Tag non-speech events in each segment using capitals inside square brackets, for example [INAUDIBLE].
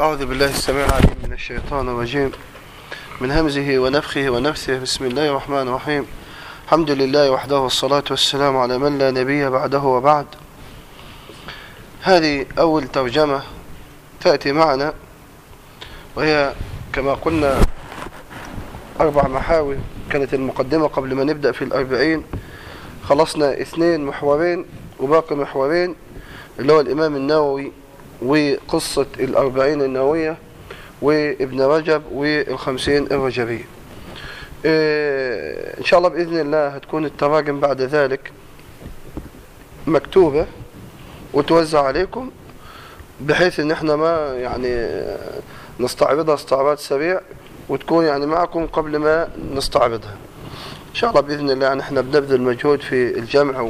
أعوذ بالله السميع العليم من الشيطان الرجيم. من همزه ونفخه ونفثه. بسم الله الرحمن الرحيم. الحمد لله وحده والصلاة والسلام على من لا نبي بعده وبعد. هذه أول ترجمة تأتي معنا وهي كما قلنا أربع محاور كانت المقدمة قبل ما نبدأ في الأربعين. خلصنا اثنين محورين وباقي محورين اللي هو الإمام النووي وقصة الأربعين النووية وابن رجب والخمسين الرجبية. إيه إن شاء الله بإذن الله هتكون التراجم بعد ذلك مكتوبة وتوزع عليكم بحيث إن إحنا ما يعني نستعرضها استعراض سريع وتكون يعني معكم قبل ما نستعرضها. إن شاء الله بإذن الله يعني إحنا بنبذل مجهود في الجمع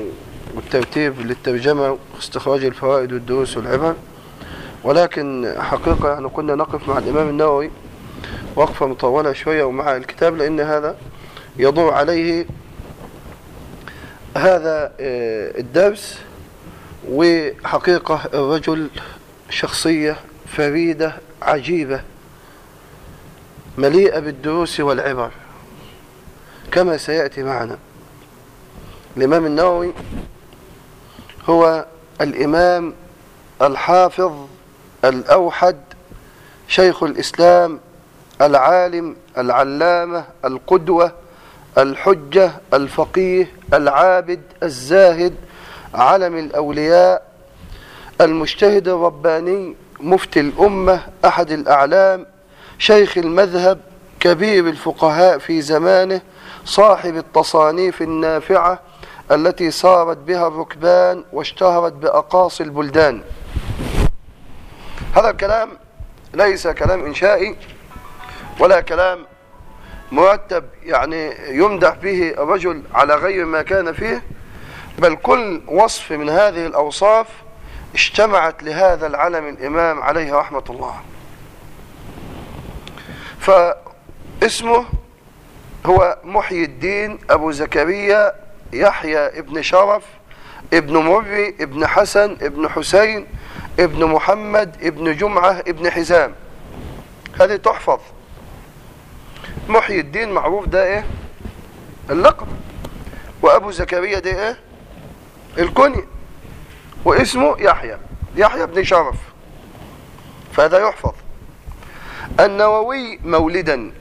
والترتيب للترجمة واستخراج الفوائد والدروس والعبر. ولكن حقيقة يعني كنا نقف مع الإمام النووي وقفة مطولة شوية ومع الكتاب لأن هذا يدور عليه هذا الدرس وحقيقة الرجل شخصية فريدة عجيبة مليئة بالدروس والعبر. كما سيأتي معنا الإمام النووي هو الإمام الحافظ الأوحد شيخ الإسلام العالم العلامة القدوة الحجة الفقيه العابد الزاهد علم الأولياء المجتهد الرباني مفتي الأمة أحد الأعلام شيخ المذهب كبير الفقهاء في زمانه صاحب التصانيف النافعة التي صارت بها الركبان واشتهرت بأقاصي البلدان. هذا الكلام ليس كلام إنشائي ولا كلام مرتب يعني يمدح به الرجل على غير ما كان فيه بل كل وصف من هذه الأوصاف اجتمعت لهذا العلم الإمام عليه رحمة الله. فاسمه هو محيي الدين أبو زكريا يحيى ابن شرف ابن مري ابن حسن ابن حسين ابن محمد ابن جمعة ابن حزام. هذه تحفظ. محيي الدين معروف ده إيه؟ اللقب. وأبو زكريا ده إيه؟ الكني. واسمه يحيى يحيى بن شرف. فهذا يحفظ. النووي مولدا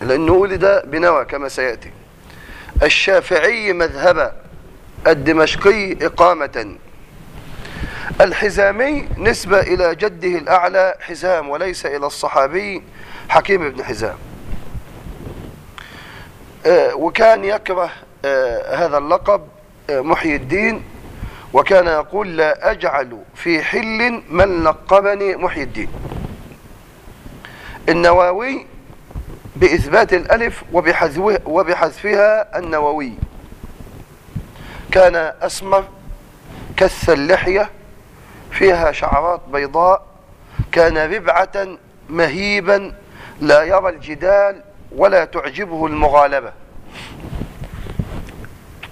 لأنه ولد بنوى كما سيأتي. الشافعي مذهبا الدمشقي إقامة. الحزامي نسبة إلى جده الأعلى حزام وليس إلى الصحابي حكيم بن حزام. آه وكان يكره آه هذا اللقب آه محيي الدين وكان يقول لا أجعل في حل من لقبني محيي الدين. النواوي بإثبات الألف وبحذفها النووي. كان أسمر كث اللحية فيها شعرات بيضاء كان ربعة مهيبا لا يرى الجدال ولا تعجبه المغالبة.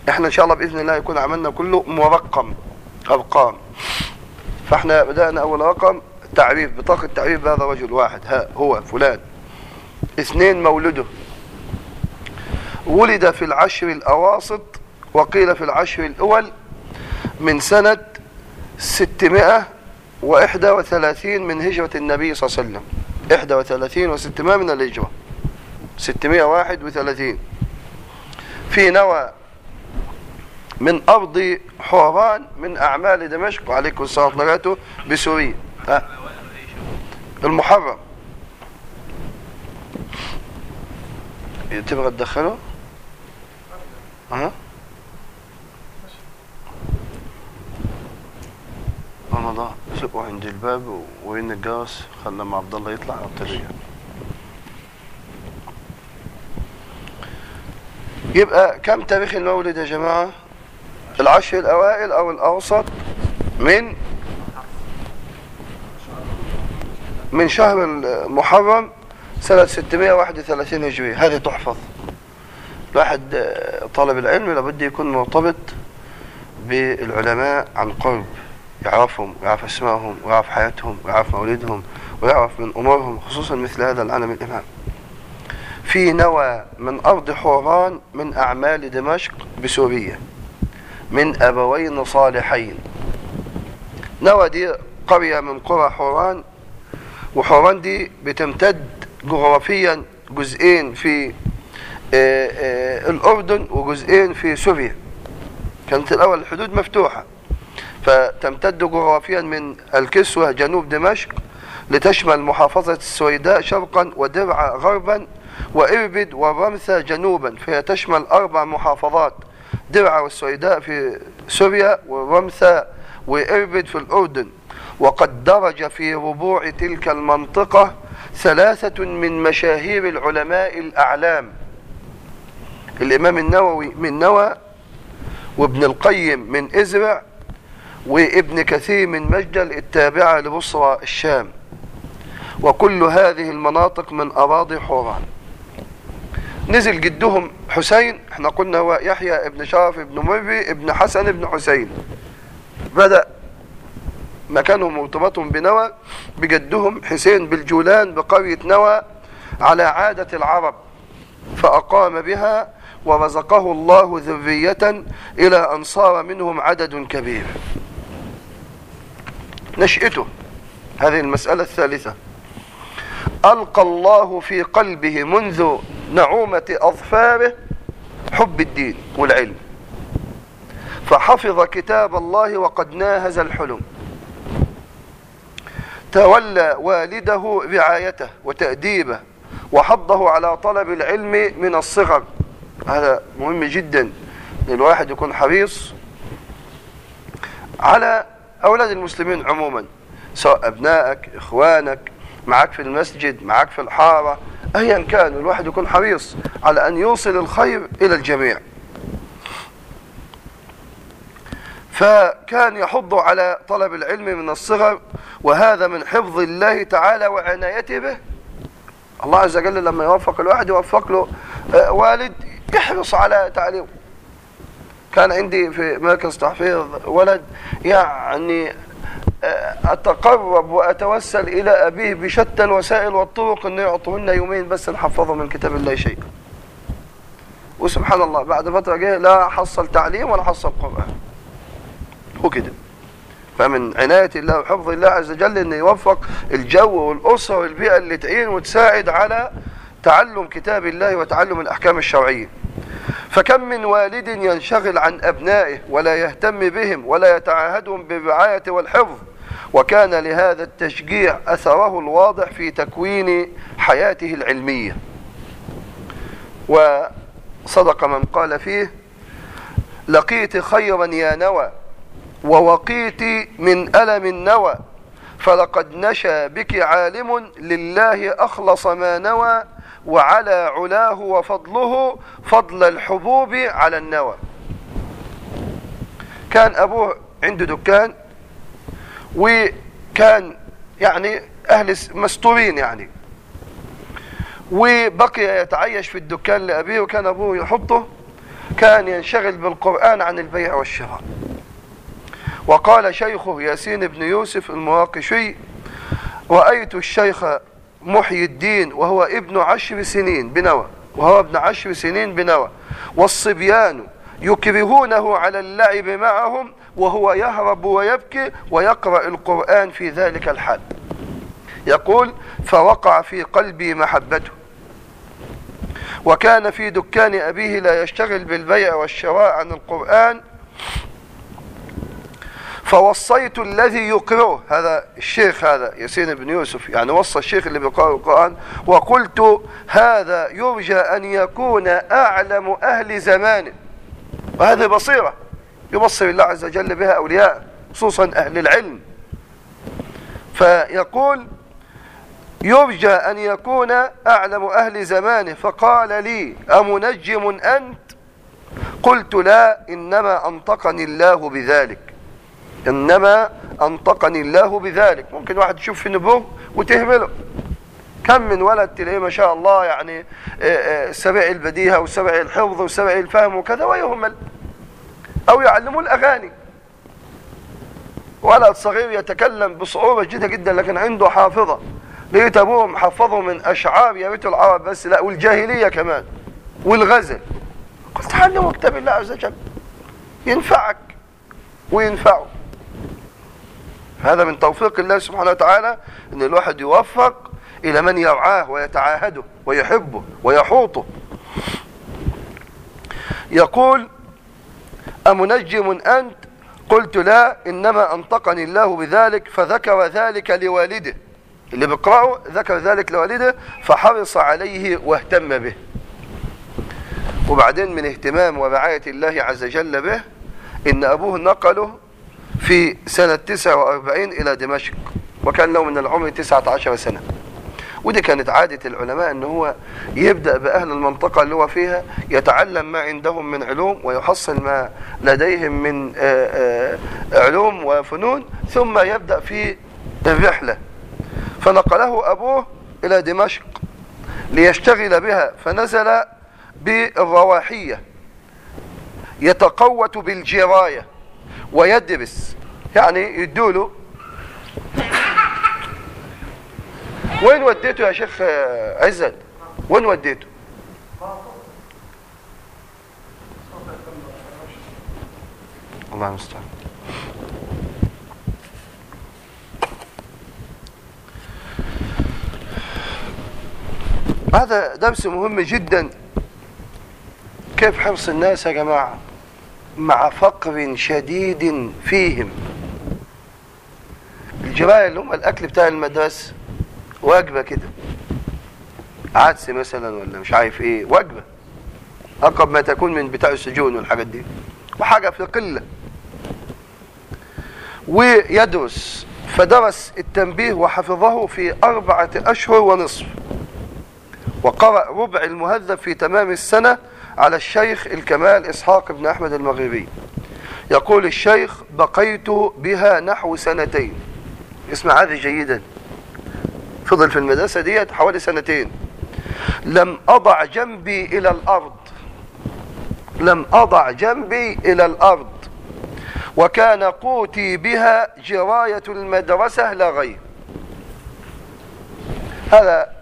إحنا إن شاء الله بإذن الله يكون عملنا كله مرقم أرقام. فإحنا بدأنا أول رقم تعريف بطاقة تعريف بهذا رجل واحد ها هو فلان. اثنين مولده. ولد في العشر الأواسط وقيل في العشر الأول من سنة ستمائة وإحدى وثلاثين من هجرة النبي صلى الله عليه وسلم. إحدى وثلاثين وستمائة من الهجرة. ستمائة واحد وثلاثين. في نوى من أرض حوران من أعمال دمشق وعليكم السلام ورحمة بسوريا. المحرم. تبغى تدخله ها؟ ضاع سقوا عند الباب وين الجرس خلى لما عبد الله يطلع ابتدي يبقى كم تاريخ المولد يا جماعة؟ العشر الأوائل أو الأوسط من؟ من شهر المحرم سنة 631 هجرية هذه تحفظ. الواحد طالب العلم لابد يكون مرتبط بالعلماء عن قرب. يعرفهم ويعرف اسمائهم ويعرف حياتهم ويعرف مولدهم ويعرف من أمورهم خصوصا مثل هذا العالم الإمام. في نوى من أرض حوران من أعمال دمشق بسوريا من أبوين صالحين. نوى دي قرية من قرى حوران وحوران دي بتمتد جغرافيا جزئين في آه، آه، الأردن وجزئين في سوريا. كانت الأول الحدود مفتوحة. فتمتد جغرافيا من الكسوة جنوب دمشق لتشمل محافظة السويداء شرقا ودرعا غربا وإربد ورمثة جنوبا فهي تشمل أربع محافظات درعا والسويداء في سوريا ورمثة وإربد في الأردن. وقد درج في ربوع تلك المنطقة ثلاثة من مشاهير العلماء الأعلام الإمام النووي من نوى وابن القيم من إزرع وابن كثير من مجدل التابعة لبصرى الشام. وكل هذه المناطق من أراضي حوران. نزل جدهم حسين إحنا قلنا هو يحيى ابن شرف ابن مري ابن حسن ابن حسين. بدأ مكانهم مرتبطهم بنوى بجدهم حسين بالجولان بقرية نوى على عادة العرب فأقام بها ورزقه الله ذرية إلى أن صار منهم عدد كبير. نشأته هذه المسألة الثالثة. ألقى الله في قلبه منذ نعومة أظفاره حب الدين والعلم. فحفظ كتاب الله وقد ناهز الحلم. تولى والده رعايته وتأديبه وحضه على طلب العلم من الصغر. هذا مهم جدا إن الواحد يكون حريص على أولاد المسلمين عموما سواء أبنائك إخوانك معك في المسجد معك في الحارة أيا كان الواحد يكون حريص على أن يوصل الخير إلى الجميع. فكان يحض على طلب العلم من الصغر وهذا من حفظ الله تعالى وعنايته به. الله عز وجل لما يوفق الواحد يوفق له آه، والد يحرص على تعليمه كان عندي في مركز تحفيظ ولد يعني آه، أتقرب وأتوسل إلى أبيه بشتى الوسائل والطرق أنه يعطوهن يومين بس نحفظه من كتاب الله شيء وسبحان الله بعد فترة جه لا حصل تعليم ولا حصل قرآن. هو كده. فمن عناية الله وحفظ الله عز وجل أنه يوفق الجو والأسرة والبيئة اللي تعين وتساعد على تعلم كتاب الله وتعلم الأحكام الشرعية. فكم من والد ينشغل عن أبنائه ولا يهتم بهم ولا يتعاهدهم بالرعاية والحفظ؟ وكان لهذا التشجيع أثره الواضح في تكوين حياته العلمية. وصدق من قال فيه لقيت خيرا يا نوى ووقيت من ألم النوى فلقد نشى بك عالم لله أخلص ما نوى وعلى علاه وفضله فضل الحبوب على النوى. كان أبوه عنده دكان وكان يعني أهل مستورين يعني. وبقي يتعيش في الدكان لأبيه وكان أبوه يحطه كان ينشغل بالقرآن عن البيع والشراء. وقال شيخه ياسين بن يوسف المواقشي رأيت الشيخ محي الدين وهو ابن عشر سنين بنوى وهو ابن عشر سنين بنوى. والصبيان يكرهونه على اللعب معهم وهو يهرب ويبكي ويقرأ القرآن في ذلك الحال. يقول فوقع في قلبي محبته. وكان في دكان أبيه لا يشتغل بالبيع والشراء عن القرآن فوصيت الذي يقرأه. هذا الشيخ هذا ياسين بن يوسف يعني وصى الشيخ اللي بيقرأ القرآن وقلت هذا يرجى أن يكون أعلم أهل زمانه وهذه بصيرة يبصر الله عز وجل بها أولياء خصوصا أهل العلم. فيقول يرجى أن يكون أعلم أهل زمانه فقال لي أمنجم أنت؟ قلت لا إنما أنطقني الله بذلك. إنما أنطقني الله بذلك. ممكن واحد يشوف في نبوة وتهمله. كم من ولد تلاقيه ما شاء الله يعني آه، آه، سبع البديهة وسبع الحفظ وسبع الفهم وكذا ويهمل. أو يعلموا الأغاني. ولد صغير يتكلم بصعوبة جدا جدا لكن عنده حافظة. لقيت أبوه محفظه من أشعار يا ريت العرب بس لا والجاهلية كمان والغزل. قلت علمه كتاب الله عز وجل. ينفعك وينفعه. هذا من توفيق الله سبحانه وتعالى إن الواحد يوفق إلى من يرعاه ويتعاهده ويحبه ويحوطه. يقول أمنجم أنت؟ قلت لا إنما أنطقني الله بذلك فذكر ذلك لوالده. اللي بيقرأه ذكر ذلك لوالده فحرص عليه واهتم به. وبعدين من اهتمام ورعاية الله عز وجل به إن أبوه نقله في سنة 49 إلى دمشق وكان له من العمر 19 سنة. ودي كانت عادة العلماء إن هو يبدأ بأهل المنطقة اللي هو فيها يتعلم ما عندهم من علوم ويحصل ما لديهم من آه، آه، علوم وفنون ثم يبدأ في الرحلة. فنقله أبوه إلى دمشق ليشتغل بها فنزل بالرواحية يتقوت بالجراية. ويدرس يعني يدوله. وين وديته يا شيخ عزت؟ وين وديته؟ الله المستعان. هذا درس مهم جدا. كيف حرص الناس يا جماعة؟ مع فقر شديد فيهم. الجراية اللي هم الأكل بتاع المدرسة وجبة كده. عدس مثلا ولا مش عارف إيه وجبة. أقرب ما تكون من بتاع السجون والحاجات دي. وحاجة في قلة ويدرس فدرس التنبيه وحفظه في أربعة أشهر ونصف. وقرأ ربع المهذب في تمام السنة على الشيخ الكمال إسحاق بن أحمد المغربي يقول الشيخ بقيت بها نحو سنتين. اسمع هذا جيدا. فضل في المدرسة ديت حوالي سنتين. لم أضع جنبي إلى الأرض. لم أضع جنبي إلى الأرض. وكان قوتي بها جراية المدرسة لا غير. هذا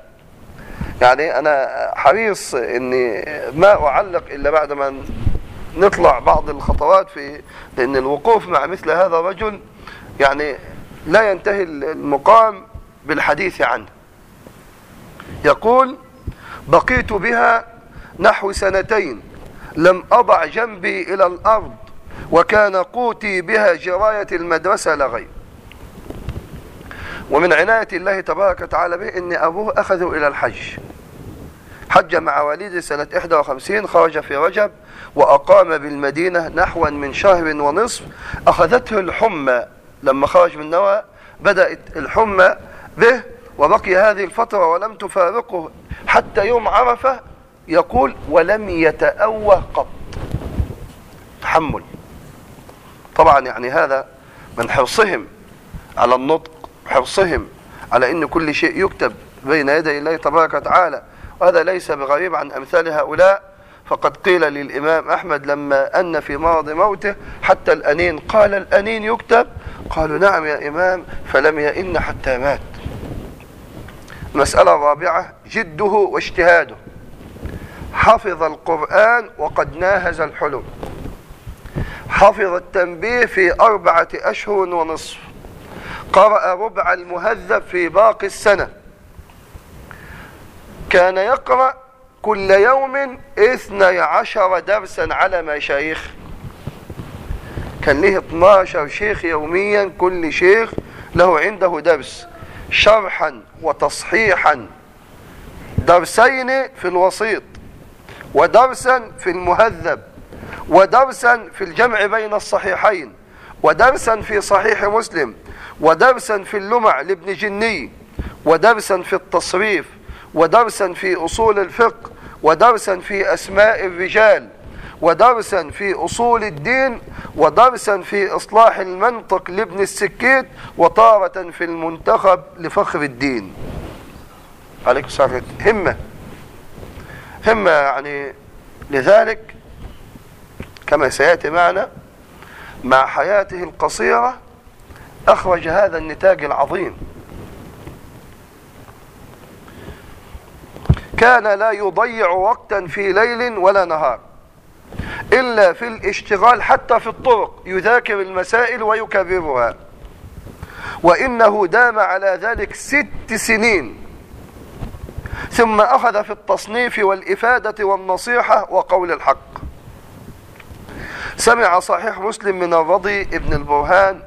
يعني أنا حريص أني ما أعلق إلا بعد ما نطلع بعض الخطوات في لأن الوقوف مع مثل هذا الرجل يعني لا ينتهي المقام بالحديث عنه. يقول بقيت بها نحو سنتين لم أضع جنبي إلى الأرض وكان قوتي بها جراية المدرسة لغير ومن عناية الله تبارك وتعالى به إن أبوه أخذه إلى الحج. حج مع والده سنة 51 خرج في رجب وأقام بالمدينة نحوا من شهر ونصف. أخذته الحمى. لما خرج من نوى بدأت الحمى به وبقي هذه الفترة ولم تفارقه حتى يوم عرفة يقول ولم يتأوه قط. تحمل. طبعا يعني هذا من حرصهم على النطق حرصهم على إن كل شيء يكتب بين يدي الله تبارك وتعالى. وهذا ليس بغريب عن أمثال هؤلاء. فقد قيل للإمام أحمد لما أن في مرض موته حتى الأنين قال الأنين يكتب؟ قالوا نعم يا إمام فلم يئن حتى مات. المسألة الرابعة جده واجتهاده. حفظ القرآن وقد ناهز الحلم. حفظ التنبيه في أربعة أشهر ونصف. قرأ ربع المهذب في باقي السنة. كان يقرأ كل يوم اثني عشر درسا على مشايخ كان له 12 شيخ يوميا كل شيخ له عنده درس. شرحا وتصحيحا. درسين في الوسيط ودرسا في المهذب ودرسا في الجمع بين الصحيحين. ودرسا في صحيح مسلم ودرسا في اللمع لابن جني ودرسا في التصريف ودرسا في أصول الفقه ودرسا في أسماء الرجال ودرسا في أصول الدين ودرسا في إصلاح المنطق لابن السكيت وطارة في المنتخب لفخر الدين. عليك السلام همة. همة يعني لذلك كما سيأتي معنا مع حياته القصيرة أخرج هذا النتاج العظيم. كان لا يضيع وقتا في ليل ولا نهار إلا في الاشتغال حتى في الطرق يذاكر المسائل ويكررها. وإنه دام على ذلك ست سنين ثم أخذ في التصنيف والإفادة والنصيحة وقول الحق. سمع صحيح مسلم من الرضي ابن البرهان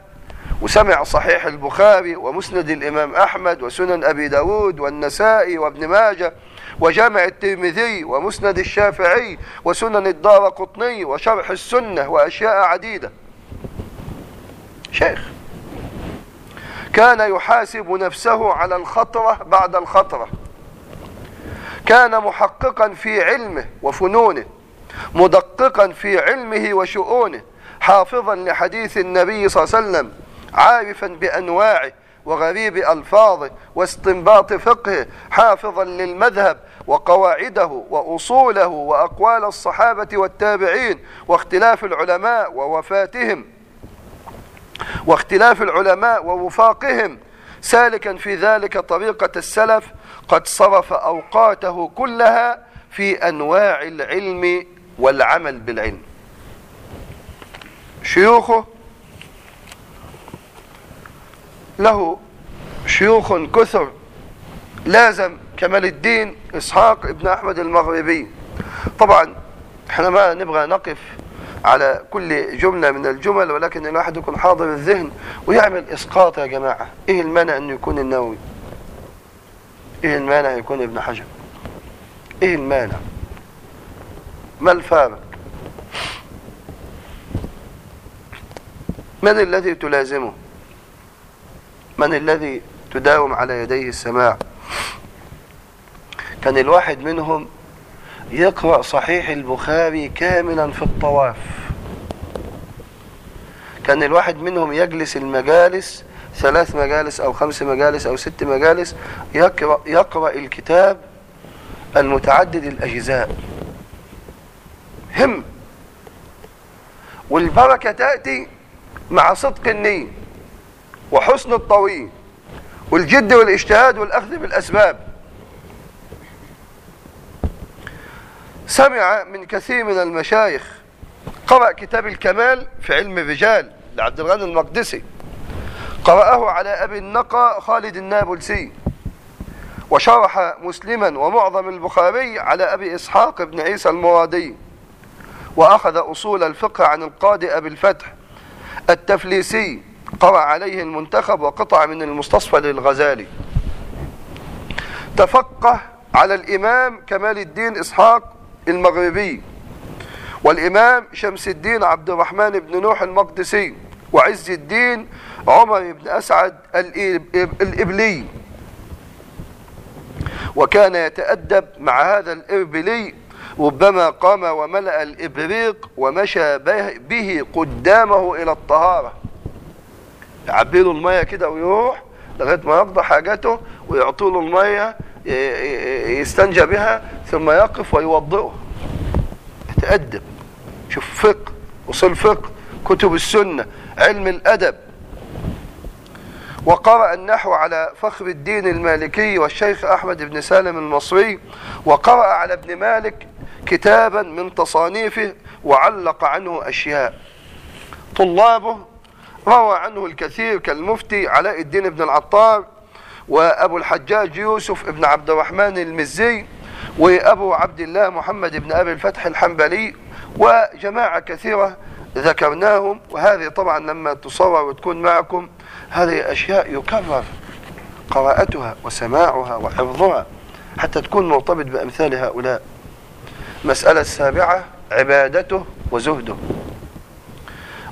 وسمع صحيح البخاري ومسند الإمام أحمد وسنن أبي داود والنسائي وابن ماجه وجامع الترمذي ومسند الشافعي وسنن الدار قطني وشرح السنة وأشياء عديدة. شيخ كان يحاسب نفسه على الخطرة بعد الخطرة. كان محققا في علمه وفنونه. مدققا في علمه وشؤونه حافظا لحديث النبي صلى الله عليه وسلم عارفا بأنواعه وغريب ألفاظه واستنباط فقهه حافظا للمذهب وقواعده وأصوله وأقوال الصحابة والتابعين واختلاف العلماء ووفاتهم واختلاف العلماء ووفاقهم. سالكا في ذلك طريقة السلف قد صرف أوقاته كلها في أنواع العلم والعمل بالعلم. شيوخه له شيوخ كثر. لازم كمال الدين إسحاق ابن أحمد المغربي. طبعا إحنا ما نبغى نقف على كل جملة من الجمل ولكن الواحد يكون حاضر الذهن ويعمل إسقاط يا جماعة إيه المانع أنه يكون النووي؟ إيه المانع يكون ابن حجر؟ إيه المانع؟ ما الفارق؟ من الذي تلازمه؟ من الذي تداوم على يديه السماع؟ كان الواحد منهم يقرأ صحيح البخاري كاملا في الطواف. كان الواحد منهم يجلس المجالس ثلاث مجالس أو خمس مجالس أو ست مجالس يقرأ, يقرأ الكتاب المتعدد الأجزاء. هم. والبركة تأتي مع صدق النية وحسن الطويل والجد والاجتهاد والأخذ بالأسباب. سمع من كثير من المشايخ قرأ كتاب الكمال في علم الرجال لعبد الغني المقدسي. قرأه على أبي النقى خالد النابلسي. وشرح مسلما ومعظم البخاري على أبي إسحاق بن عيسى المرادي. وأخذ أصول الفقه عن القاضي أبي الفتح التفليسي قرأ عليه المنتخب وقطع من المستصفى للغزالي. تفقه على الإمام كمال الدين إسحاق المغربي والإمام شمس الدين عبد الرحمن بن نوح المقدسي وعز الدين عمر بن أسعد الإبلي. وكان يتأدب مع هذا الإبلي ربما قام وملأ الإبريق ومشى به قدامه إلى الطهارة. يعبي له المية كده ويروح لغاية ما يقضى حاجته ويعطوا له المية يستنجى بها ثم يقف ويوضئه. يتأدب. شوف فقه وصل فقه كتب السنة علم الأدب. وقرأ النحو على فخر الدين المالكي والشيخ أحمد بن سالم المصري وقرأ على ابن مالك كتابا من تصانيفه وعلق عنه أشياء. طلابه روى عنه الكثير كالمفتي علاء الدين بن العطار وأبو الحجاج يوسف بن عبد الرحمن المزي وأبو عبد الله محمد بن أبي الفتح الحنبلي وجماعة كثيرة ذكرناهم. وهذه طبعا لما تصور وتكون معكم هذه أشياء يكرر قراءتها وسماعها وحفظها حتى تكون مرتبط بأمثال هؤلاء. مسألة السابعة عبادته وزهده.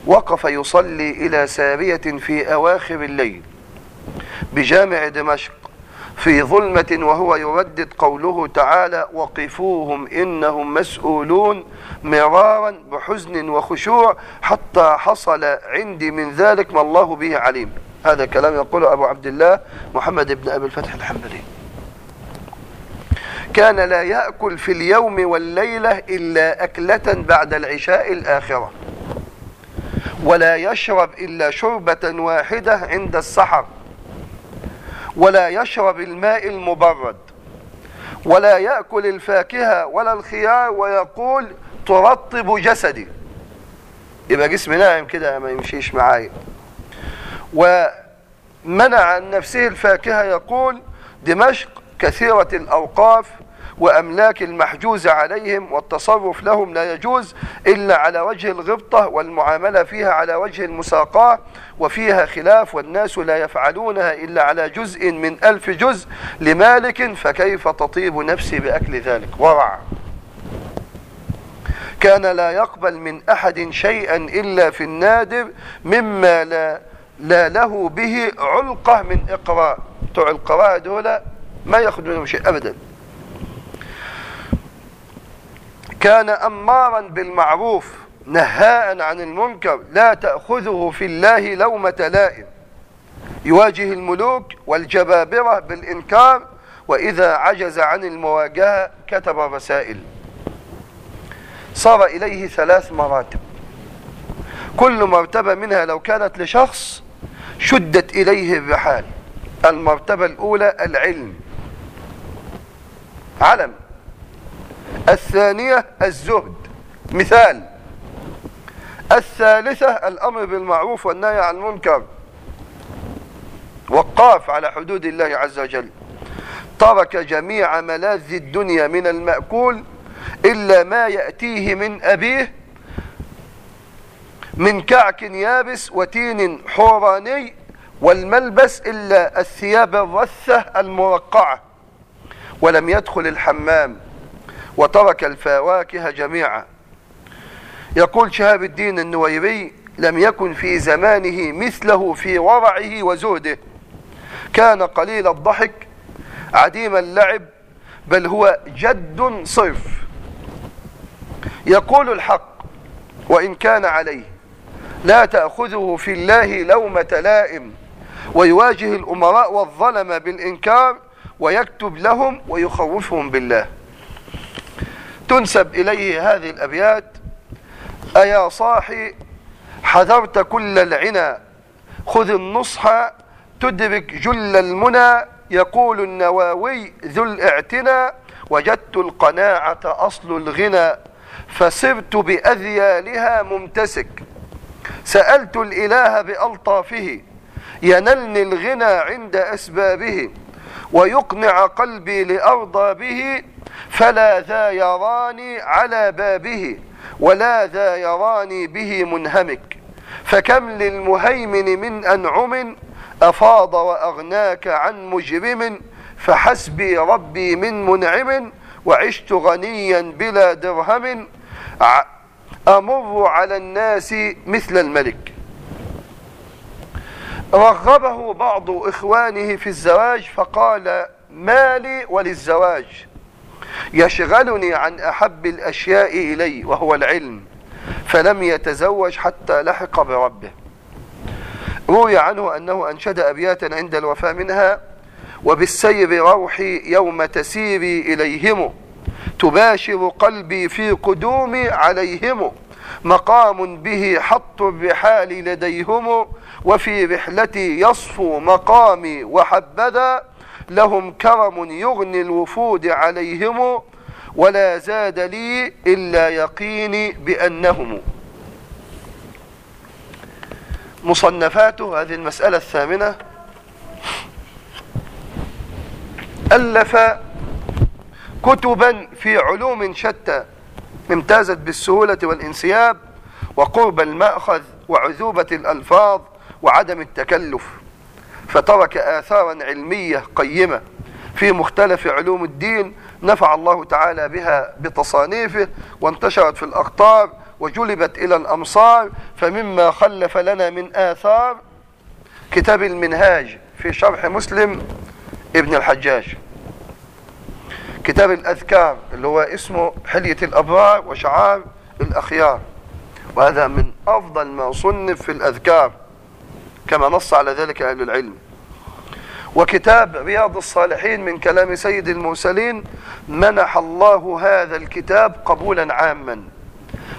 وقف يصلي إلى سارية في أواخر الليل بجامع دمشق في ظلمة وهو يردد قوله تعالى وقفوهم إنهم مسؤولون مرارا بحزن وخشوع حتى حصل عندي من ذلك ما الله به عليم. هذا كلام يقوله أبو عبد الله محمد بن أبي الفتح الحنبلي. كان لا يأكل في اليوم والليلة إلا أكلة بعد العشاء الآخرة. ولا يشرب إلا شربة واحدة عند السحر. ولا يشرب الماء المبرد. ولا يأكل الفاكهة ولا الخيار ويقول ترطب جسدي. يبقى جسمي ناعم كده ما يمشيش معايا. ومنع عن نفسه الفاكهة يقول دمشق كثيرة الأوقاف وأملاك المحجوز عليهم والتصرف لهم لا يجوز إلا على وجه الغبطة والمعاملة فيها على وجه المساقاة وفيها خلاف والناس لا يفعلونها إلا على جزء من ألف جزء لمالك فكيف تطيب نفسي بأكل ذلك؟ ورع كان لا يقبل من أحد شيئا إلا في النادر مما لا, لا له به علقة من إقراء. بتوع القراءة دول ما ياخذون شيء أبدا. كان أمارا بالمعروف نهاء عن المنكر لا تأخذه في الله لومة لائم. يواجه الملوك والجبابرة بالإنكار وإذا عجز عن المواجهة كتب رسائل. صار إليه ثلاث مراتب. كل مرتبة منها لو كانت لشخص شدت إليه الرحال. المرتبة الأولى العلم. علم. الثانية الزهد. مثال. الثالثة الأمر بالمعروف والنهي عن المنكر. وقاف على حدود الله عز وجل. ترك جميع ملاذ الدنيا من المأكول إلا ما يأتيه من أبيه من كعك يابس وتين حوراني والملبس إلا الثياب الرثة المرقعة. ولم يدخل الحمام. وترك الفواكه جميعا. يقول شهاب الدين النويري لم يكن في زمانه مثله في ورعه وزهده. كان قليل الضحك عديم اللعب بل هو جد صرف. يقول الحق وإن كان عليه لا تأخذه في الله لومة لائم. ويواجه الأمراء والظلم بالإنكار ويكتب لهم ويخوفهم بالله. تنسب إليه هذه الأبيات أيا صاحي حذرت كل العنى خذ النصح تدرك جل المنى يقول النواوي ذو الاعتنى وجدت القناعة أصل الغنى فصرت بأذيالها ممتسك سألت الإله بألطافه ينلني الغنى عند أسبابه ويقنع قلبي لأرضى به فلا ذا يراني على بابه ولا ذا يراني به منهمك. فكم للمهيمن من أنعم أفاض وأغناك عن مجرم فحسبي ربي من منعم وعشت غنيا بلا درهم أمر على الناس مثل الملك. رغبه بعض إخوانه في الزواج فقال مالي وللزواج. يشغلني عن أحب الأشياء إلي وهو العلم فلم يتزوج حتى لحق بربه. روي عنه أنه أنشد أبياتا عند الوفاة منها وبالسير روحي يوم تسيري إليهم تباشر قلبي في قدومي عليهم مقام به حط الرحال لديهم وفي رحلتي يصفو مقامي وحبذا لهم كرم يغني الوفود عليهم ولا زاد لي إلا يقيني بأنهم. مصنفاته هذه المسألة الثامنة. ألف كتبا في علوم شتى امتازت بالسهولة والانسياب وقرب المأخذ وعذوبة الألفاظ وعدم التكلف. فترك آثارا علمية قيمة في مختلف علوم الدين نفع الله تعالى بها بتصانيفه وانتشرت في الأقطار وجلبت إلى الأمصار فمما خلف لنا من آثار كتاب المنهاج في شرح مسلم ابن الحجاج. كتاب الأذكار اللي هو اسمه حلية الأبرار وشعار الأخيار. وهذا من أفضل ما صنف في الأذكار. كما نص على ذلك أهل العلم. وكتاب رياض الصالحين من كلام سيد المرسلين منح الله هذا الكتاب قبولا عاما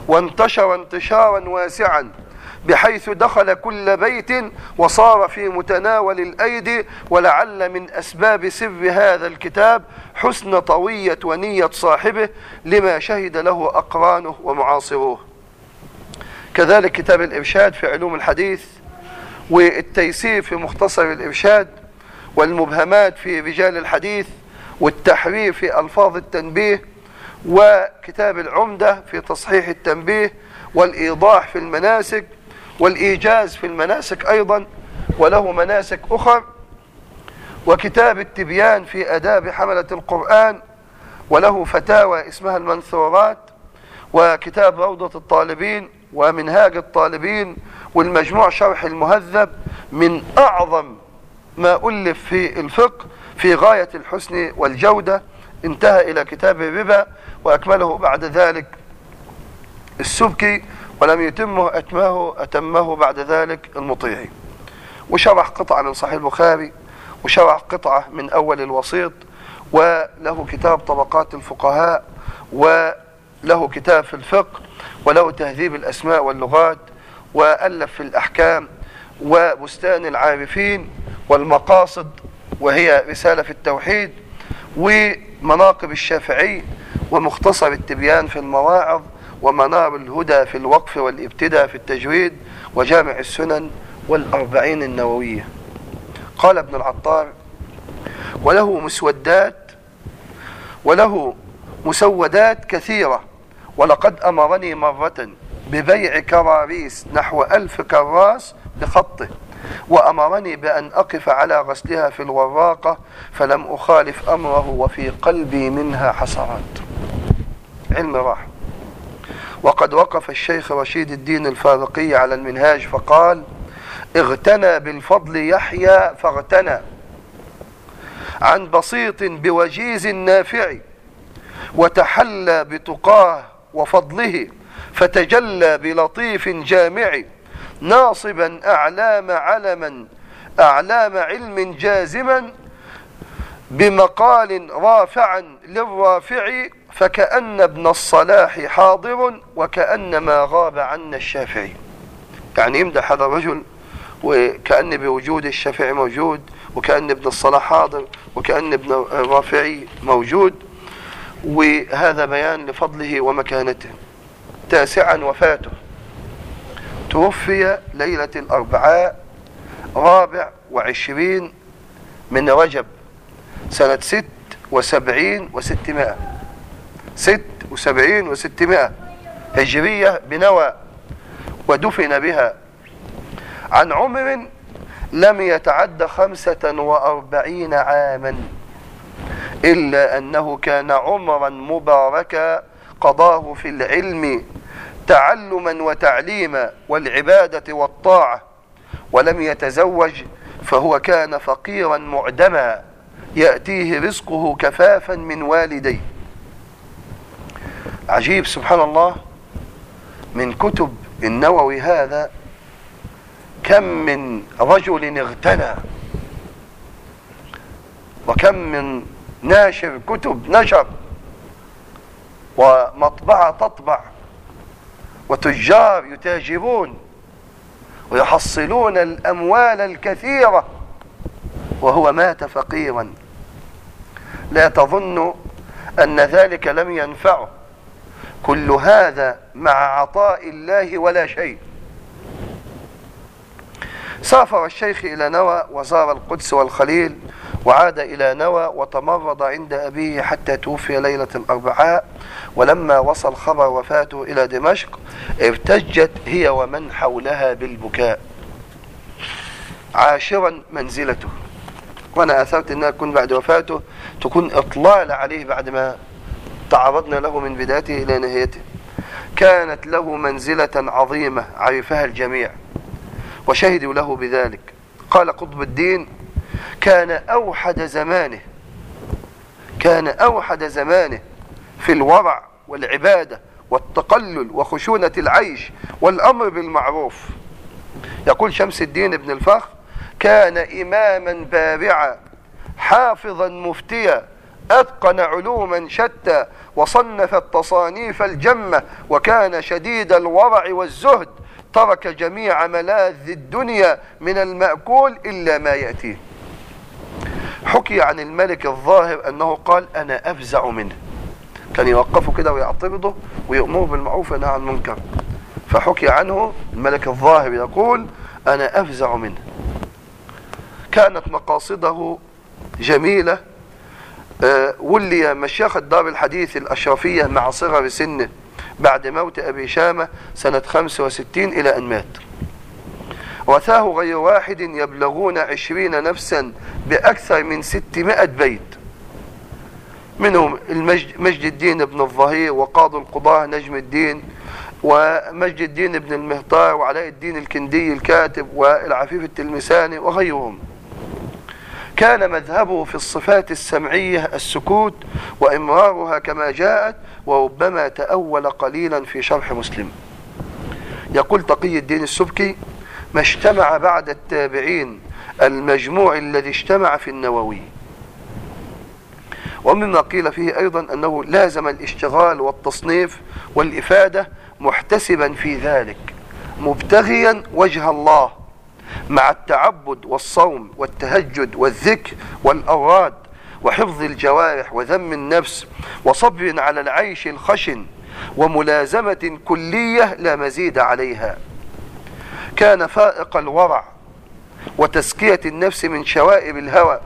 وانتشر انتشارا واسعا بحيث دخل كل بيت وصار في متناول الأيدي ولعل من أسباب سر هذا الكتاب حسن طوية ونية صاحبه لما شهد له أقرانه ومعاصروه. كذلك كتاب الإرشاد في علوم الحديث والتيسير في مختصر الإرشاد والمبهمات في رجال الحديث والتحرير في ألفاظ التنبيه وكتاب العمدة في تصحيح التنبيه والإيضاح في المناسك والإيجاز في المناسك أيضا وله مناسك أخر وكتاب التبيان في أداب حملة القرآن وله فتاوى اسمها المنثورات وكتاب روضة الطالبين ومنهاج الطالبين والمجموع شرح المهذب من أعظم ما ألف في الفقه في غاية الحسن والجودة. انتهى إلى كتاب الربا وأكمله بعد ذلك السبكي ولم يتمه أتمه أتمه بعد ذلك المطيعي. وشرح قطعة من صحيح البخاري وشرح قطعة من أول الوسيط وله كتاب طبقات الفقهاء وله كتاب في الفقه وله تهذيب الأسماء واللغات وألف في الأحكام وبستان العارفين والمقاصد وهي رسالة في التوحيد ومناقب الشافعي ومختصر التبيان في المواعظ ومنار الهدى في الوقف والابتداء في التجويد وجامع السنن والأربعين النووية. قال ابن العطار وله مسودات وله مسودات كثيرة ولقد أمرني مرة ببيع كراريس نحو ألف كراس بخطه وأمرني بأن أقف على غسلها في الوراقة فلم أخالف أمره وفي قلبي منها حسرات. علم راح. وقد وقف الشيخ رشيد الدين الفارقي على المنهاج فقال اغتنى بالفضل يحيى فاغتنى. عن بسيط بوجيز نافع وتحلى بتقاه وفضله فتجلى بلطيف جامع ناصبا أعلام علما أعلام علم جازما بمقال رافعا للرافع فكأن ابن الصلاح حاضر وكأنما غاب عنا الشافعي. يعني يمدح هذا الرجل وكأن بوجود الشافعي موجود وكأن ابن الصلاح حاضر وكأن ابن الرافعي موجود. وهذا بيان لفضله ومكانته. تاسعا وفاته. توفي ليلة الأربعاء رابع وعشرين من رجب سنة ست وسبعين وستمائة. ست وسبعين وستمائة هجرية بنوى ودفن بها. عن عمر لم يتعد خمسة وأربعين عاما. إلا أنه كان عمرا مباركا قضاه في العلم تعلما وتعليما والعبادة والطاعة ولم يتزوج فهو كان فقيرا معدما يأتيه رزقه كفافا من والديه. عجيب سبحان الله من كتب النووي هذا كم من رجل اغتنى وكم من ناشر كتب نشر ومطبعة تطبع وتجار يتاجرون ويحصلون الأموال الكثيرة وهو مات فقيرا. لا تظن أن ذلك لم ينفعه كل هذا مع عطاء الله ولا شيء. سافر الشيخ إلى نوى وزار القدس والخليل وعاد إلى نوى وتمرض عند أبيه حتى توفي ليلة الأربعاء ولما وصل خبر وفاته إلى دمشق ارتجت هي ومن حولها بالبكاء. عاشرا منزلته. وأنا أثرت أنها تكون بعد وفاته تكون إطلال عليه بعد ما تعرضنا له من بدايته إلى نهايته. كانت له منزلة عظيمة عرفها الجميع وشهدوا له بذلك. قال قطب الدين كان أوحد زمانه كان أوحد زمانه في الورع والعبادة والتقلل وخشونة العيش والأمر بالمعروف. يقول شمس الدين ابن الفخر كان إماما بارعا حافظا مفتيا أتقن علوما شتى وصنف التصانيف الجمة وكان شديد الورع والزهد ترك جميع ملاذ الدنيا من المأكول إلا ما يأتيه. حكي عن الملك الظاهر أنه قال أنا أفزع منه. كان يوقفه كده ويعترضه ويأمره بالمعروف وينهى عن المنكر. فحكي عنه الملك الظاهر يقول أنا أفزع منه. كانت مقاصده جميلة آه، ولي مشيخة دار الحديث الأشرفية مع صغر سنه بعد موت أبي شامة سنة 65 إلى أن مات. وثاه غير واحد يبلغون عشرين نفسا بأكثر من ستمائة بيت. منهم مجد الدين بن الظهير وقاضي القضاة نجم الدين ومجد الدين بن المهطار وعلاء الدين الكندي الكاتب والعفيف التلمساني وغيرهم. كان مذهبه في الصفات السمعية السكوت وإمرارها كما جاءت وربما تأول قليلا في شرح مسلم. يقول تقي الدين السبكي ما اجتمع بعد التابعين المجموع الذي اجتمع في النووي. ومما قيل فيه أيضا أنه لازم الاشتغال والتصنيف والإفادة محتسبا في ذلك مبتغيا وجه الله مع التعبد والصوم والتهجد والذكر والأوراد وحفظ الجوارح وذم النفس وصبر على العيش الخشن وملازمة كلية لا مزيد عليها. كان فائق الورع وتزكية النفس من شوائب الهوى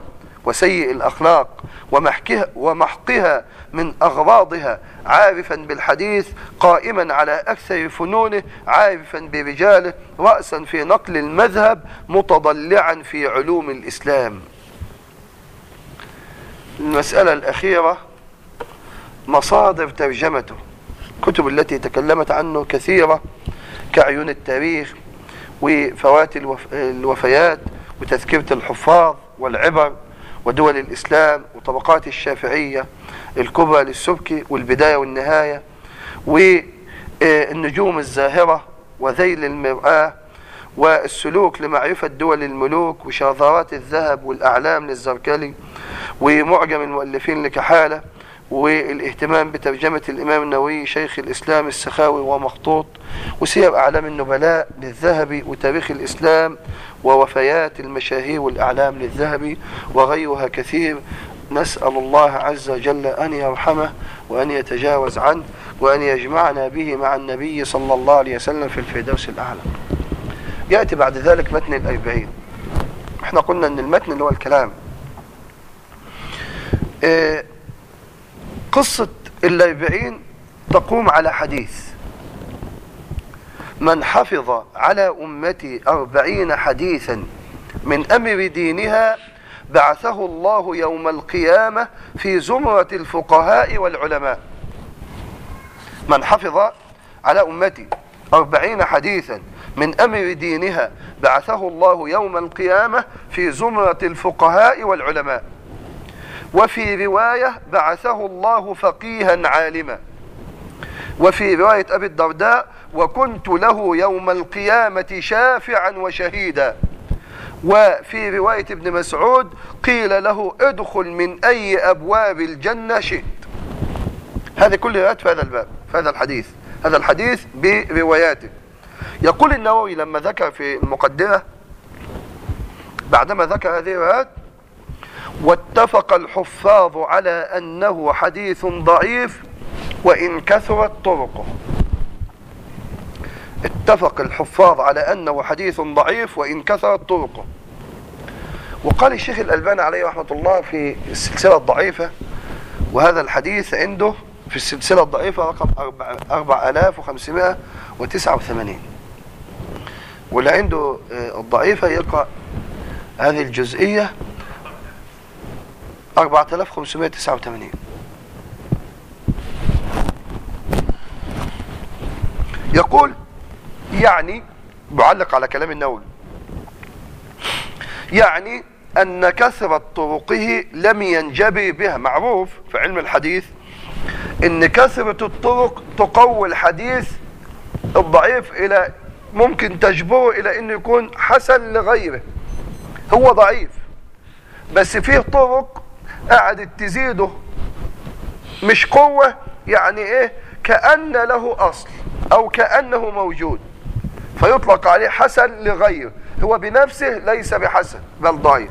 وسيء الأخلاق ومحكها, ومحقها من أغراضها عارفا بالحديث قائما على أكثر فنونه عارفا برجاله رأسا في نقل المذهب متضلعا في علوم الإسلام. المسألة الأخيرة مصادر ترجمته. كتب التي تكلمت عنه كثيرة كعيون التاريخ وفوات الوفيات وتذكرة الحفاظ والعبر ودول الإسلام وطبقات الشافعية الكبرى للسبكي والبداية والنهاية والنجوم الزاهرة وذيل المرآة والسلوك لمعرفة دول الملوك وشاذرات الذهب والأعلام للزركلي ومعجم المؤلفين لكحالة والاهتمام بترجمة الإمام النووي شيخ الإسلام السخاوي ومخطوط وسير أعلام النبلاء للذهبي وتاريخ الإسلام ووفيات المشاهير والأعلام للذهبي وغيرها كثير. نسأل الله عز وجل أن يرحمه وأن يتجاوز عنه وأن يجمعنا به مع النبي صلى الله عليه وسلم في الفردوس الأعلى. يأتي بعد ذلك متن الأربعين. إحنا قلنا أن المتن اللي هو الكلام آه قصة الأربعين تقوم على حديث. من حفظ على أمتي أربعين حديثا من أمر دينها بعثه الله يوم القيامة في زمرة الفقهاء والعلماء. من حفظ على أمتي أربعين حديثا من أمر دينها بعثه الله يوم القيامة في زمرة الفقهاء والعلماء. وفي رواية بعثه الله فقيها عالما. وفي رواية أبي الدرداء وكنت له يوم القيامة شافعا وشهيدا. وفي رواية ابن مسعود قيل له ادخل من أي أبواب الجنة شئت. هذه كل روايات في هذا الباب في هذا الحديث هذا الحديث برواياته. يقول النووي لما ذكر في المقدمة بعدما ذكر هذه الروايات واتفق الحفاظ على أنه حديث ضعيف وإن كثرت طرقه. اتفق الحفاظ على أنه حديث ضعيف وإن كثرت طرقه. وقال الشيخ الألباني عليه رحمة الله في السلسلة الضعيفة وهذا الحديث عنده في السلسلة الضعيفة رقم 4589 واللي عنده الضعيفة يقرأ هذه الجزئية 4589 يقول يعني معلق على كلام النووي يعني أن كثرة طرقه لم ينجبي بها معروف في علم الحديث أن كثرة الطرق تقوي الحديث الضعيف إلى ممكن تجبره إلى أنه يكون حسن لغيره هو ضعيف. بس فيه طرق قعدت تزيده مش قوة يعني إيه؟ كأن له أصل أو كأنه موجود. فيطلق عليه حسن لغير. هو بنفسه ليس بحسن بل ضعيف.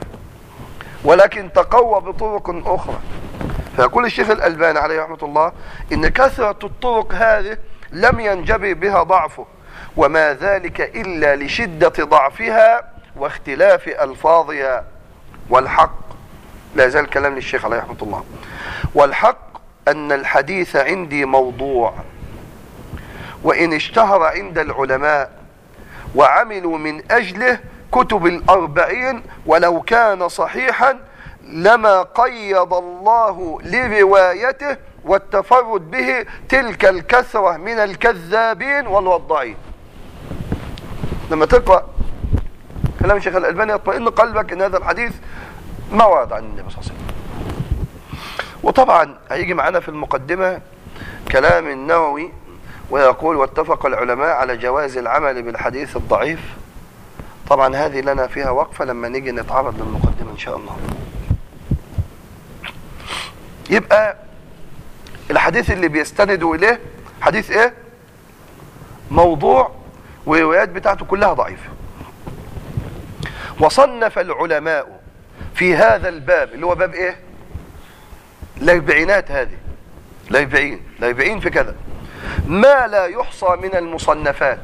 ولكن تقوى بطرق أخرى. فيقول الشيخ الألباني عليه رحمة الله إن كثرة الطرق هذه لم ينجبر بها ضعفه وما ذلك إلا لشدة ضعفها واختلاف ألفاظها. والحق لا زال كلام للشيخ عليه رحمة الله. والحق أن الحديث عندي موضوع. وإن اشتهر عند العلماء وعملوا من أجله كتب الأربعين ولو كان صحيحا لما قيض الله لروايته والتفرد به تلك الكثرة من الكذابين والوضعين. لما تقرأ كلام الشيخ الألباني يطمئن قلبك أن هذا الحديث ما ورد عن النبي صلى الله عليه وسلم. وطبعا هيجي معنا في المقدمة كلام النووي ويقول واتفق العلماء على جواز العمل بالحديث الضعيف. طبعا هذه لنا فيها وقفة لما نيجي نتعرض للمقدمة إن شاء الله. يبقى الحديث اللي بيستندوا إليه حديث إيه؟ موضوع والروايات بتاعته كلها ضعيفة. وصنف العلماء في هذا الباب اللي هو باب إيه؟ الأربعينات هذه. الأربعين الأربعين في كذا. ما لا يحصى من المصنفات.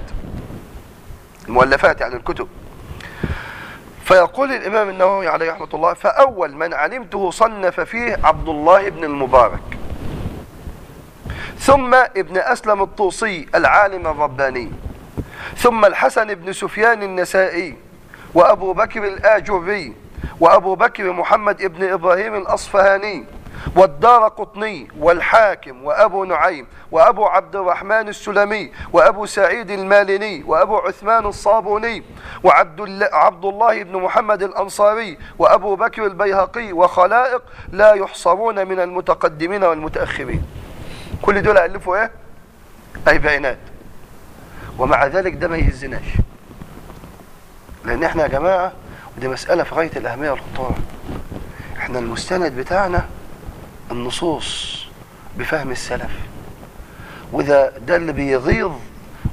المؤلفات يعني الكتب. فيقول الإمام النووي عليه رحمة الله فأول من علمته صنف فيه عبد الله بن المبارك. ثم ابن أسلم الطوسي العالم الرباني. ثم الحسن بن سفيان النسائي. وأبو بكر الآجري. وأبو بكر محمد ابن إبراهيم الأصفهاني والدار قطني والحاكم وأبو نعيم وأبو عبد الرحمن السلمي وأبو سعيد المالني وأبو عثمان الصابوني وعبد عبد الله بن محمد الأنصاري وأبو بكر البيهقي وخلائق لا يحصرون من المتقدمين والمتأخرين. كل دول ألفوا إيه؟ أربعينات ومع ذلك ده ما يهزناش. لأن إحنا يا جماعة ودي مسألة في غاية الأهمية والخطورة. إحنا المستند بتاعنا النصوص بفهم السلف. وده ده اللي بيغيظ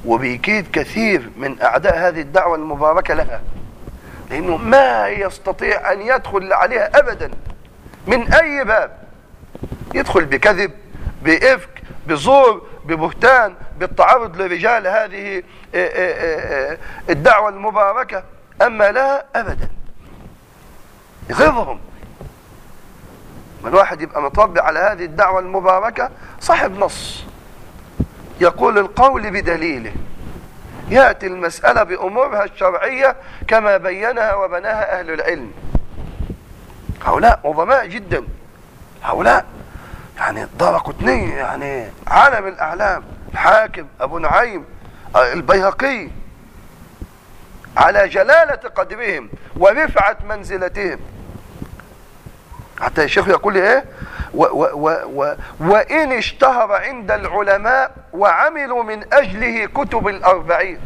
وبيكيد كثير من أعداء هذه الدعوة المباركة لها لأنه ما يستطيع أن يدخل عليها أبدا من أي باب. يدخل بكذب بإفك بزور ببهتان بالتعرض لرجال هذه الدعوة المباركة. أما لا أبدا. يغيظهم ما الواحد يبقى متربي على هذه الدعوة المباركة صاحب نص. يقول القول بدليله. يأتي المسألة بأمورها الشرعية كما بينها وبناها أهل العلم. هؤلاء عظماء جدا. هؤلاء يعني دار قطني يعني عالم الأعلام. الحاكم أبو نعيم البيهقي. على جلالة قدرهم ورفعة منزلتهم. حتى الشيخ يقول إيه؟ و و و و وإن اشتهر عند العلماء وعملوا من أجله كتب الأربعين.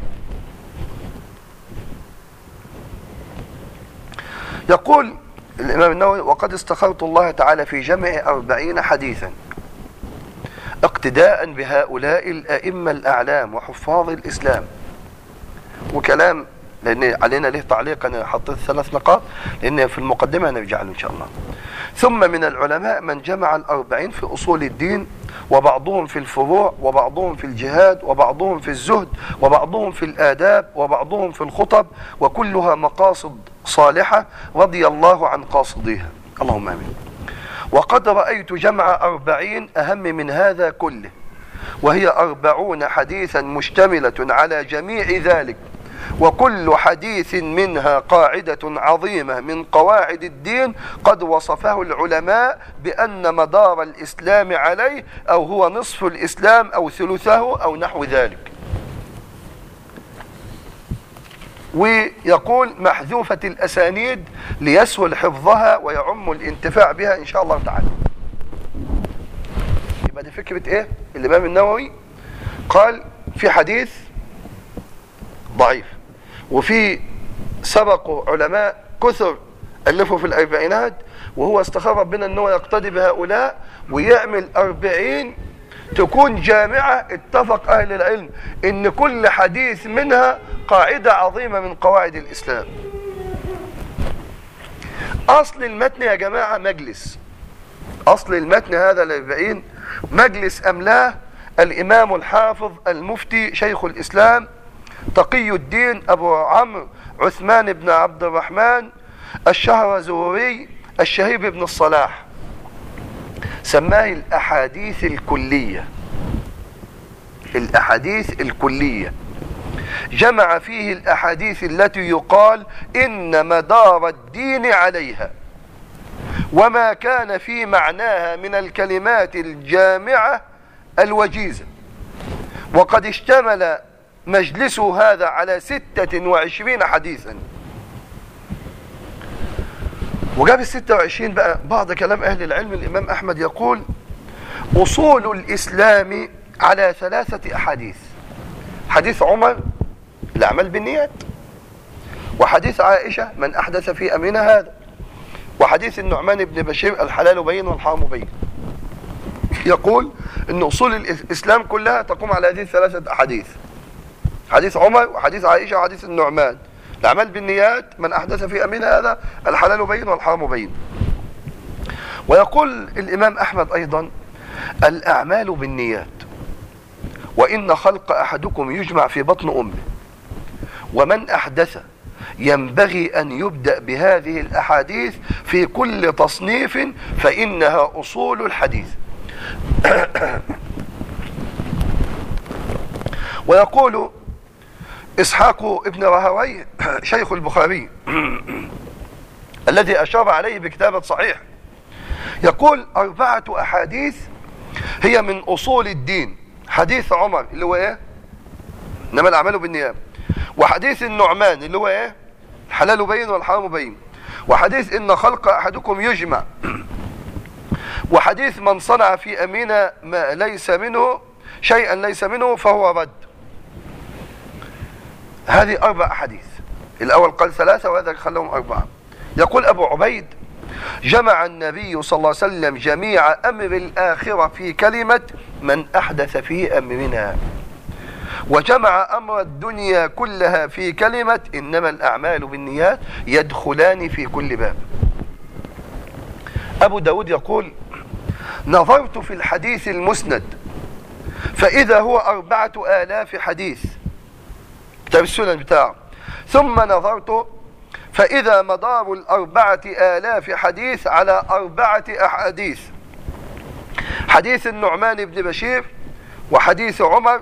يقول الإمام النووي وقد استخرت الله تعالى في جمع أربعين حديثا اقتداء بهؤلاء الأئمة الأعلام وحفاظ الإسلام. وكلام لأن علينا له تعليق أنا حطيت ثلاث نقاط لأن في المقدمة نرجع إن شاء الله. ثم من العلماء من جمع الأربعين في أصول الدين وبعضهم في الفروع وبعضهم في الجهاد وبعضهم في الزهد وبعضهم في الآداب وبعضهم في الخطب وكلها مقاصد صالحة رضي الله عن قاصديها. اللهم آمين. وقد رأيت جمع أربعين أهم من هذا كله وهي أربعون حديثا مشتملة على جميع ذلك. وكل حديث منها قاعدة عظيمة من قواعد الدين قد وصفه العلماء بأن مدار الإسلام عليه أو هو نصف الإسلام أو ثلثه أو نحو ذلك. ويقول محذوفة الأسانيد ليسهل حفظها ويعم الانتفاع بها إن شاء الله تعالى. يبقى دي فكرة إيه؟ الإمام النووي قال في حديث ضعيف. وفي سبقوا علماء كثر ألفوا في الأربعينات وهو استخار ربنا أنه يقتدي بهؤلاء ويعمل أربعين تكون جامعة اتفق أهل العلم إن كل حديث منها قاعدة عظيمة من قواعد الإسلام. أصل المتن يا جماعة مجلس. أصل المتن هذا الأربعين مجلس أملاه الإمام الحافظ المفتي شيخ الإسلام تقي الدين أبو عمرو عثمان بن عبد الرحمن الشهرزوري الشهيب بن الصلاح. سماه الأحاديث الكلية. الأحاديث الكلية. جمع فيه الأحاديث التي يقال إن مدار الدين عليها. وما كان في معناها من الكلمات الجامعة الوجيزة. وقد اشتمل مجلسه هذا على ستة وعشرين حديثا. وجاب الستة وعشرين بقى بعض كلام أهل العلم الإمام أحمد يقول أصول الإسلام على ثلاثة أحاديث حديث عمر الأعمال بالنيات وحديث عائشة من أحدث في أمرنا هذا. وحديث النعمان بن بشير الحلال بين والحرام بين. يقول أن أصول الإسلام كلها تقوم على هذه الثلاثة أحاديث. حديث عمر وحديث عائشة وحديث النعمان الأعمال بالنيات من أحدث في أمرنا هذا الحلال بين والحرام بين. ويقول الإمام أحمد أيضا الأعمال بالنيات. وإن خلق أحدكم يجمع في بطن أمه. ومن أحدث ينبغي أن يبدأ بهذه الأحاديث في كل تصنيف فإنها أصول الحديث. [COUGHS] ويقول إسحاق ابن رهوي [CLEARS THROAT] شيخ البخاري [CLEARS THROAT] الذي أشار عليه بكتابة صحيح. يقول أربعة أحاديث هي من أصول الدين. حديث عمر اللي هو إيه؟ إنما الأعمال بالنيام وحديث النعمان اللي هو إيه؟ الحلال بين والحرام بين. وحديث إن خلق أحدكم يجمع. [CLEARS THROAT] وحديث من صنع في أمينة ما ليس منه شيئا ليس منه فهو رد. هذه أربع أحاديث. الأول قال ثلاثة وهذا خلهم أربعة. يقول أبو عبيد جمع النبي صلى الله عليه وسلم جميع أمر الآخرة في كلمة من أحدث في أمرنا. وجمع أمر الدنيا كلها في كلمة إنما الأعمال بالنيات يدخلان في كل باب. أبو داود يقول نظرت في الحديث المسند فإذا هو أربعة آلاف حديث. كتاب السنن بتاعه ثم نظرت فإذا مدار الأربعة آلاف حديث على أربعة أحاديث. حديث النعمان بن بشير وحديث عمر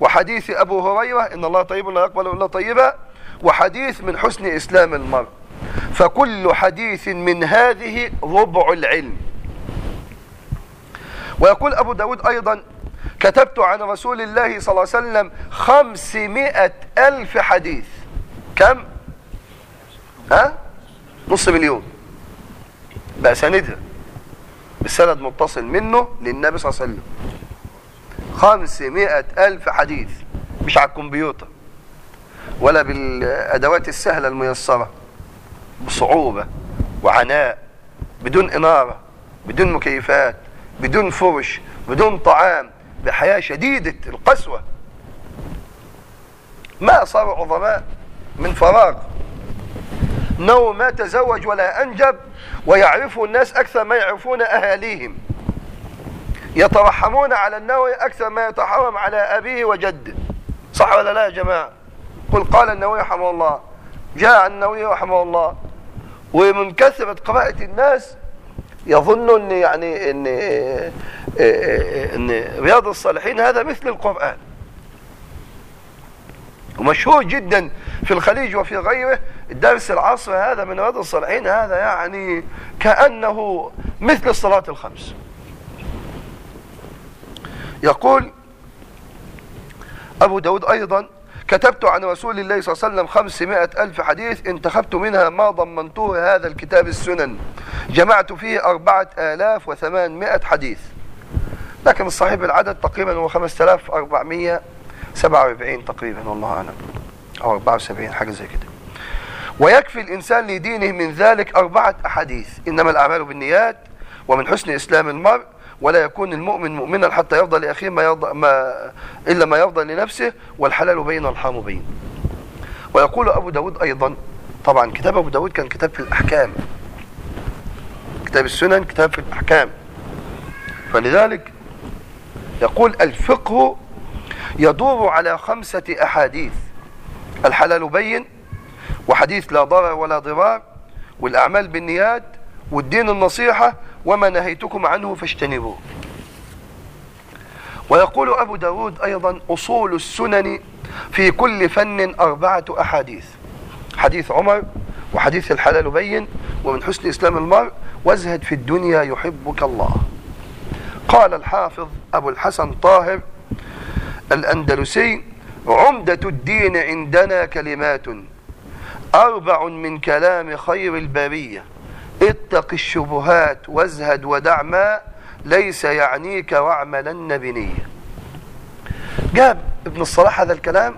وحديث أبو هريرة إن الله طيب لا يقبل إلا طيبا وحديث من حسن إسلام المرء. فكل حديث من هذه ربع العلم. ويقول أبو داود أيضا كتبت عن رسول الله صلى الله عليه وسلم خمسمائة ألف حديث. كم؟ ها؟ نص مليون. بأساندها بسند متصل منه للنبي صلى الله عليه وسلم. خمسمائة ألف حديث. مش على الكمبيوتر. ولا بالأدوات السهلة الميسرة. بصعوبة. وعناء. بدون إنارة. بدون مكيفات. بدون فرش. بدون طعام. بحياة شديدة القسوة. ما صار عظماء من فراغ. نو ما تزوج ولا أنجب ويعرف الناس أكثر ما يعرفون أهاليهم. يترحمون على النووي أكثر ما يتحرم على أبيه وجده. صح ولا لا يا جماعة؟ قل قال النووي رحمه الله. جاء النووي رحمه الله. ومن كثرة قراءة الناس يظن إن يعني إن إن رياض الصالحين هذا مثل القرآن. ومشهور جدا في الخليج وفي غيره الدرس العصر هذا من رياض الصالحين هذا يعني كأنه مثل الصلاة الخمس. يقول أبو داود أيضا كتبت عن رسول الله صلى الله عليه وسلم خمسمائة ألف حديث انتخبت منها ما ضمنته هذا الكتاب السنن. جمعت فيه أربعة آلاف وثمانمائة حديث. لكن الصحيح بالعدد تقريبا هو خمسة آلاف أربعمية سبعة وأربعين تقريبا والله أعلم. أو أربعة وسبعين حاجة زي كده. ويكفي الإنسان لدينه من ذلك أربعة أحاديث. إنما الأعمال بالنيات ومن حسن إسلام المرء ولا يكون المؤمن مؤمنا حتى يرضى لأخيه ما يرضى ما إلا ما يرضى لنفسه والحلال بين والحرام بين. ويقول أبو داود أيضا طبعا كتاب أبو داود كان كتاب في الأحكام. كتاب السنن كتاب في الأحكام. فلذلك يقول الفقه يدور على خمسة أحاديث. الحلال بين وحديث لا ضرر ولا ضرار والأعمال بالنيات والدين النصيحة وما نهيتكم عنه فاجتنبوه. ويقول أبو داود أيضا أصول السنن في كل فن أربعة أحاديث. حديث عمر وحديث الحلال بين ومن حسن إسلام المرء وازهد في الدنيا يحبك الله. قال الحافظ أبو الحسن طاهر الأندلسي عمدة الدين عندنا كلمات أربع من كلام خير البرية. اتق الشبهات وازهد ودع ما ليس يعنيك واعملن بنية جاب ابن الصلاح هذا الكلام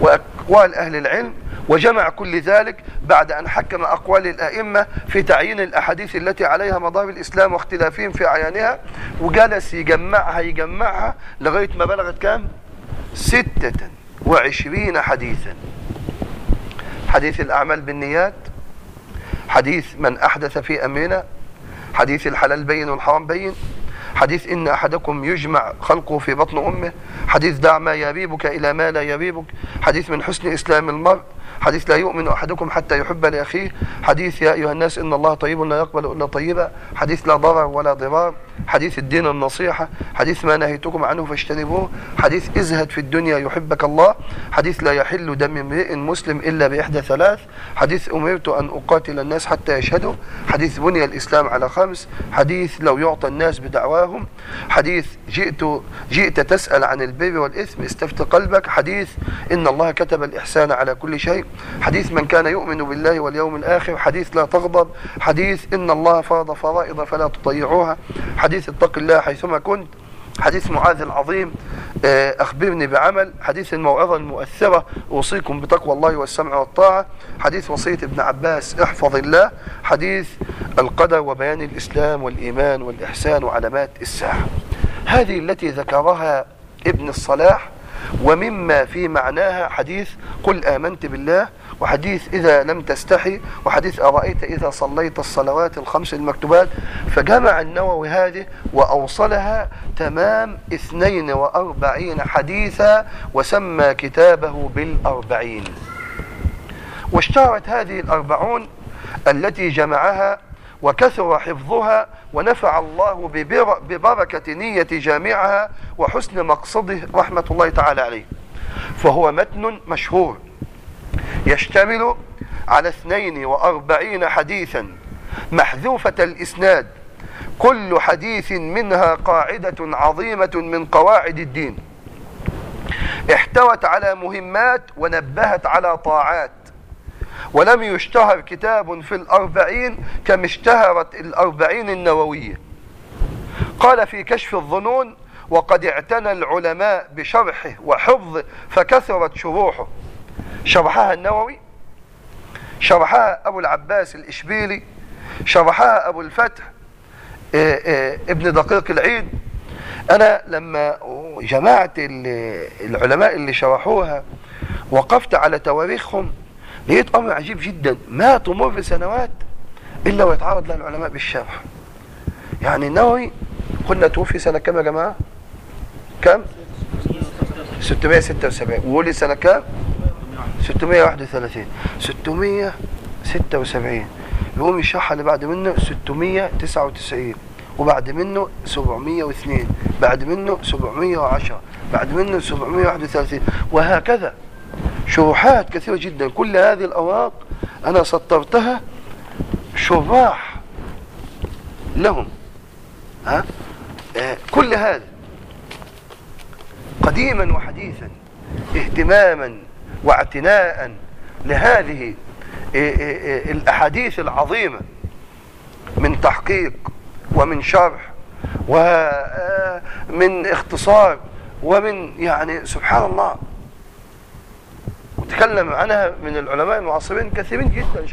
وأقوال أهل العلم وجمع كل ذلك بعد أن حكم أقوال الأئمة في تعيين الأحاديث التي عليها مدار الإسلام واختلافهم في أعيانها وجلس يجمعها يجمعها لغاية ما بلغت كام؟ ستة وعشرين حديثا حديث الأعمال بالنيات حديث من أحدث في أمرنا حديث الحلال بين والحرام بين حديث إن أحدكم يجمع خلقه في بطن أمه حديث دع ما يريبك إلى ما لا يريبك حديث من حسن إسلام المرء حديث لا يؤمن أحدكم حتى يحب لأخيه حديث يا أيها الناس إن الله طيب لا يقبل إلا طيبا حديث لا ضرر ولا ضرار. حديث الدين النصيحة حديث ما نهيتكم عنه فاجتنبوه حديث ازهد في الدنيا يحبك الله حديث لا يحل دم امرئ مسلم إلا بإحدى ثلاث حديث أمرت أن أقاتل الناس حتى يشهدوا حديث بني الإسلام على خمس حديث لو يعطى الناس بدعواهم حديث جئت جئت تسأل عن البر والإثم استفت قلبك حديث إن الله كتب الإحسان على كل شيء حديث من كان يؤمن بالله واليوم الآخر حديث لا تغضب حديث إن الله فرض فرائض فلا تضيعوها حديث اتق الله حيثما كنت. حديث معاذ العظيم آه، أخبرني بعمل. حديث الموعظة المؤثرة أوصيكم بتقوى الله والسمع والطاعة. حديث وصية ابن عباس احفظ الله. حديث القدر وبيان الإسلام والإيمان والإحسان وعلامات الساعة. هذه التي ذكرها ابن الصلاح ومما في معناها حديث قل آمنت بالله وحديث إذا لم تستحي وحديث أرأيت إذا صليت الصلوات الخمس المكتوبات؟ فجمع النووي هذه وأوصلها تمام اثنين وأربعين حديثا وسمى كتابه بالأربعين. واشتهرت هذه الأربعون التي جمعها وكثر حفظها ونفع الله ببركة نية جامعها وحسن مقصده رحمة الله تعالى عليه. فهو متن مشهور. يشتمل على 42 حديثا محذوفة الإسناد. كل حديث منها قاعدة عظيمة من قواعد الدين. احتوت على مهمات ونبهت على طاعات. ولم يشتهر كتاب في الأربعين كما اشتهرت الأربعين النووية. قال في كشف الظنون وقد اعتنى العلماء بشرحه وحفظه فكثرت شروحه. شرحها النووي شرحها أبو العباس الإشبيلي شرحها أبو الفتح آه، آه، ابن دقيق العيد. أنا لما جمعت العلماء اللي شرحوها وقفت على تواريخهم لقيت أمر عجيب جدا. ما تمر سنوات إلا ويتعرض لها العلماء بالشرح. يعني النووي قلنا توفي سنة كم يا جماعة؟ كم 676 وولي سنة كم 631 676 يقوم الشحة اللي بعد منه 699 وبعد منه 702 بعد منه 710 بعد منه 731 وهكذا. شروحات كثيرة جدا. كل هذه الأوراق أنا سطرتها شراح لهم. ها؟ آه كل هذا قديما وحديثا اهتماما واعتناء لهذه آه، آه، آه، الأحاديث العظيمة من تحقيق ومن شرح ومن اختصار ومن يعني سبحان الله. وتكلم عنها من العلماء المعاصرين كثيرين جدا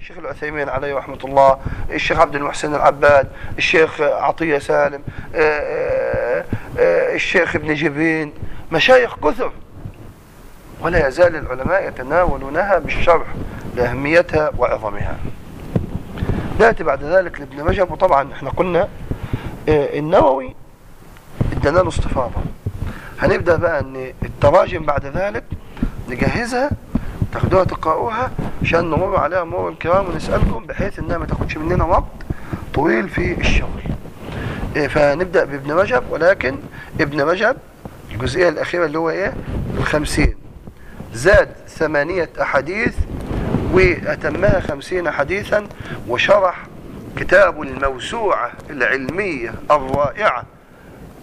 الشيخ العثيمين عليه رحمة الله الشيخ عبد المحسن العباد الشيخ عطية سالم آه، آه، آه، الشيخ ابن جبين مشايخ كثر. ولا يزال العلماء يتناولونها بالشرح لأهميتها وعظمها. نأتي بعد ذلك لابن رجب وطبعا إحنا قلنا آه، النووي ادانا له استفاضة. هنبدأ بقى إن التراجم بعد ذلك نجهزها تاخدوها تقرأوها عشان نمر عليها مرور الكرام ونسألكم بحيث إنها ما تاخدش مننا وقت طويل في الشغل. إيه، فنبدأ بابن رجب ولكن ابن رجب الجزئية الأخيرة اللي هو إيه؟ الخمسين. زاد ثمانية أحاديث وأتمها خمسين حديثا وشرح كتاب الموسوعة العلمية الرائعة.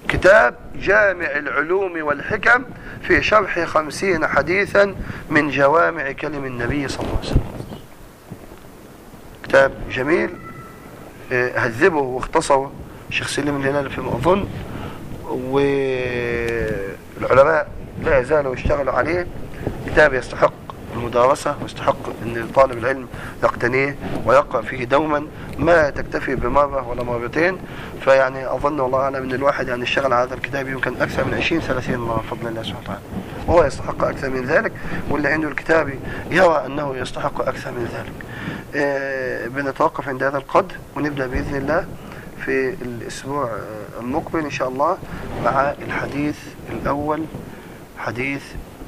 كتاب جامع العلوم والحكم في شرح خمسين حديثا من جوامع كلم النبي صلى الله عليه وسلم. كتاب جميل. هذبه واختصره الشيخ سليم الهلال فيما أظن والعلماء لا يزالوا يشتغلوا عليه. كتاب يستحق المدارسة ويستحق أن طالب العلم يقتنيه ويقرأ فيه دوما ما تكتفي بمرة ولا مرتين. فيعني أظن والله أعلم أن الواحد يعني اشتغل على هذا الكتاب يمكن أكثر من 20 30 مرة بفضل الله سبحانه وتعالى. وهو يستحق أكثر من ذلك واللي عنده الكتاب يرى أنه يستحق أكثر من ذلك. آه، بنتوقف عند هذا القدر ونبدأ بإذن الله في الأسبوع المقبل إن شاء الله مع الحديث الأول حديث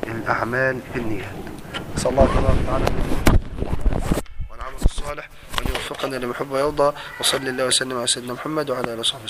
الأعمال بالنيات نسأل الله تبارك وتعالى والعمل الصالح وأن يوفقنا لما يحب ويرضى. وصلى الله وسلم على سيدنا محمد وعلى آله وصحبه وسلم.